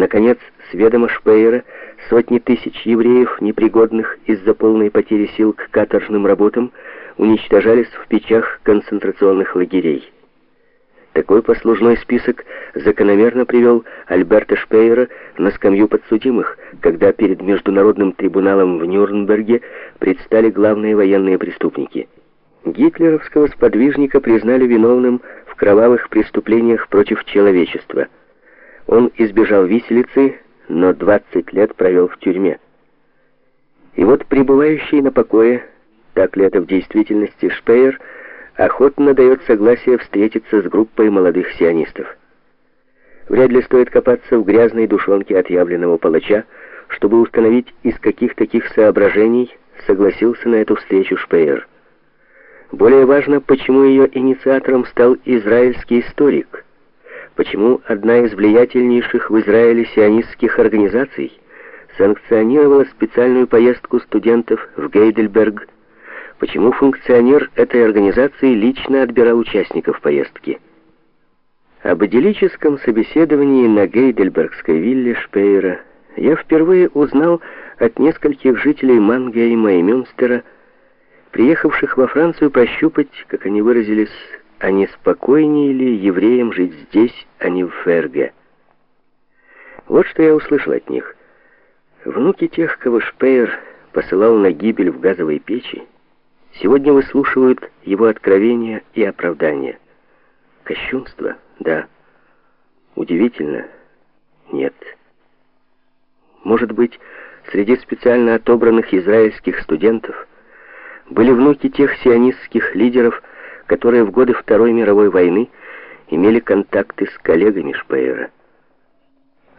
Наконец, с ведома Шпеера, сотни тысяч евреев, непригодных из-за полной потери сил к каторжным работам, уничтожались в печах концентрационных лагерей. Такой послужной список закономерно привел Альберта Шпеера на скамью подсудимых, когда перед Международным трибуналом в Нюрнберге предстали главные военные преступники. Гитлеровского сподвижника признали виновным в кровавых преступлениях против человечества. Он избежал виселицы, но 20 лет провел в тюрьме. И вот пребывающий на покое, так ли это в действительности, Шпеер – охотно дает согласие встретиться с группой молодых сионистов. Вряд ли стоит копаться в грязной душонке отъявленного палача, чтобы установить, из каких таких соображений согласился на эту встречу Шпеер. Более важно, почему ее инициатором стал израильский историк, почему одна из влиятельнейших в Израиле сионистских организаций санкционировала специальную поездку студентов в Гейдельберг почему функционер этой организации лично отбирал участников поездки. Об идиллическом собеседовании на Гейдельбергской вилле Шпейера я впервые узнал от нескольких жителей Мангейма и Мюнстера, приехавших во Францию прощупать, как они выразились, а не спокойнее ли евреям жить здесь, а не в Ферге. Вот что я услышал от них. Внуки тех, кого Шпеер посылал на гибель в газовой печи, Сегодня выслушивают его откровения и оправдания. Кощунство? Да. Удивительно? Нет. Может быть, среди специально отобранных израильских студентов были внуки тех сионистских лидеров, которые в годы Второй мировой войны имели контакты с коллегами Шпеера.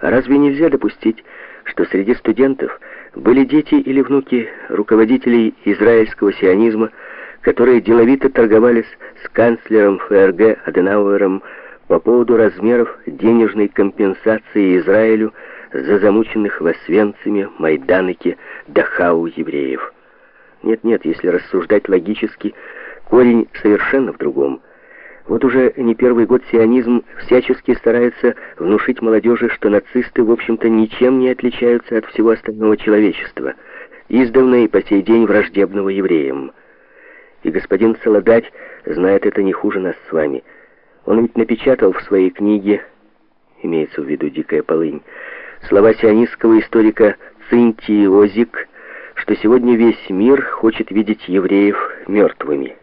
А разве нельзя допустить, что среди студентов были дети или внуки руководителей израильского сионизма, которые деловито торговались с канцлером ФРГ Аденауэром по поводу размеров денежной компенсации Израилю за замученных в Освенциме, Майданыке, Дахау евреев. Нет-нет, если рассуждать логически, корень совершенно в другом – вот уже не первый год сионизм всячески старается внушить молодежи, что нацисты, в общем-то, ничем не отличаются от всего остального человечества, издавна и по сей день враждебного евреям. И господин Солодать знает это не хуже нас с вами. Он ведь напечатал в своей книге, имеется в виду «Дикая полынь», слова сионистского историка Цинтии Озик, что сегодня весь мир хочет видеть евреев мертвыми.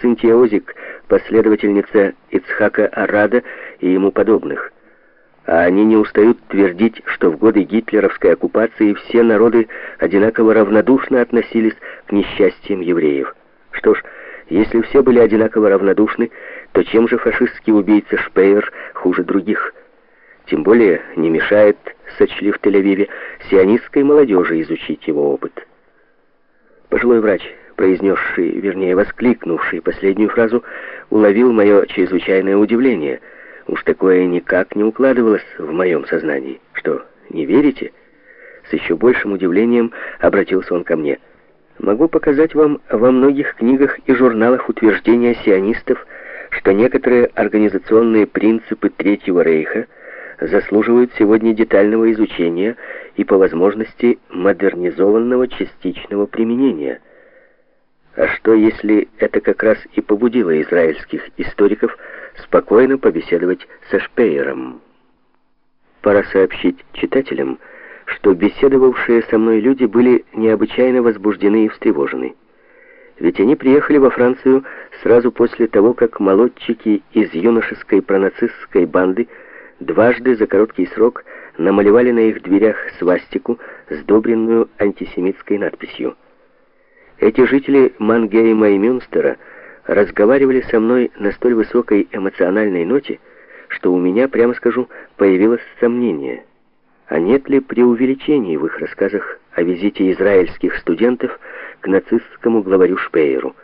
Цинтия Озик – последовательница Ицхака Арада и ему подобных. А они не устают твердить, что в годы гитлеровской оккупации все народы одинаково равнодушно относились к несчастьям евреев. Что ж, если все были одинаково равнодушны, то чем же фашистский убийца Шпеер хуже других? Тем более не мешает, сочли в Тель-Авиве, сионистской молодежи изучить его опыт. Пожилой врач произнесший, вернее, воскликнувший последнюю фразу, уловил мое чрезвычайное удивление. Уж такое никак не укладывалось в моем сознании. Что, не верите? С еще большим удивлением обратился он ко мне. Могу показать вам во многих книгах и журналах утверждения сионистов, что некоторые организационные принципы Третьего Рейха заслуживают сегодня детального изучения и, по возможности, модернизованного частичного применения – а что, если это как раз и побудило израильских историков спокойно побеседовать со Шпеером? Пора сообщить читателям, что беседовавшие со мной люди были необычайно возбуждены и встревожены. Ведь они приехали во Францию сразу после того, как молодчики из юношеской пронацистской банды дважды за короткий срок намалевали на их дверях свастику, сдобренную антисемитской надписью. Эти жители Мангейма и Мюнстера разговаривали со мной на столь высокой эмоциональной ноте, что у меня, прямо скажу, появилось сомнение, а нет ли преувеличений в их рассказах о визите израильских студентов к нацистскому главарю Шпееру.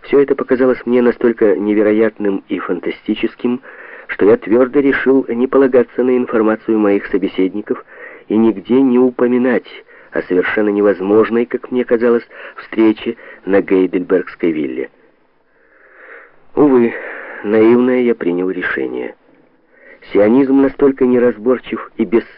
Все это показалось мне настолько невероятным и фантастическим, что я твердо решил не полагаться на информацию моих собеседников и нигде не упоминать о совершенно невозможной, как мне казалось, встрече на Гейдельбергской вилле. Увы, наивное я принял решение. Сионизм настолько неразборчив и бессмыслен,